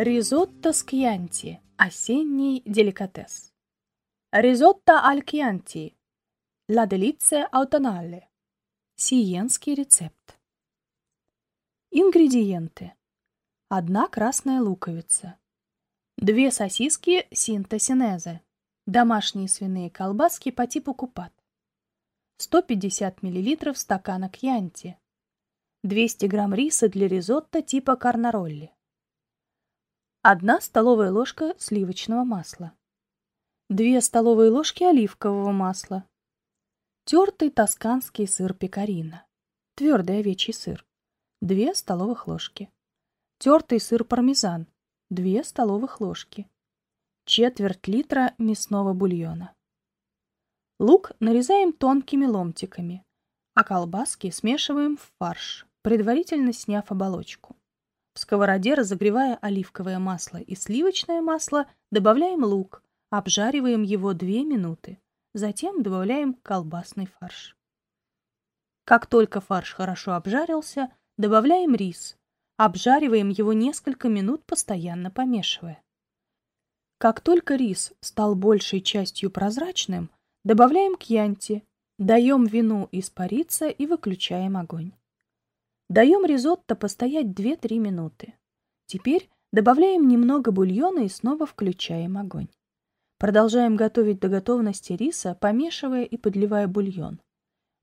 Ризотто с кьянти. Осенний деликатес. Ризотто аль кьянти. La delizia autunnale. Сиенский рецепт. Ингредиенты. Одна красная луковица. Две сосиски синтосинезе. Домашние свиные колбаски по типу купат. 150 мл стакана кьянти. 200 грамм риса для ризотто типа карнаролли. 1 столовая ложка сливочного масла. 2 столовые ложки оливкового масла. Тертый тосканский сыр пекарина. Твердый овечий сыр. 2 столовых ложки. Тертый сыр пармезан. 2 столовых ложки. Четверть литра мясного бульона. Лук нарезаем тонкими ломтиками, а колбаски смешиваем в фарш, предварительно сняв оболочку. В сковороде, разогревая оливковое масло и сливочное масло, добавляем лук, обжариваем его 2 минуты. Затем добавляем колбасный фарш. Как только фарш хорошо обжарился, добавляем рис. Обжариваем его несколько минут, постоянно помешивая. Как только рис стал большей частью прозрачным, добавляем кьянти, даем вину испариться и выключаем огонь. Даем ризотто постоять 2-3 минуты. Теперь добавляем немного бульона и снова включаем огонь. Продолжаем готовить до готовности риса, помешивая и подливая бульон.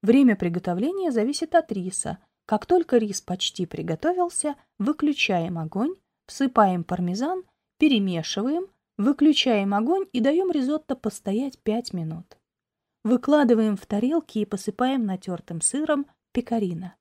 Время приготовления зависит от риса. Как только рис почти приготовился, выключаем огонь, всыпаем пармезан, перемешиваем, выключаем огонь и даем ризотто постоять 5 минут. Выкладываем в тарелки и посыпаем натертым сыром пекарина.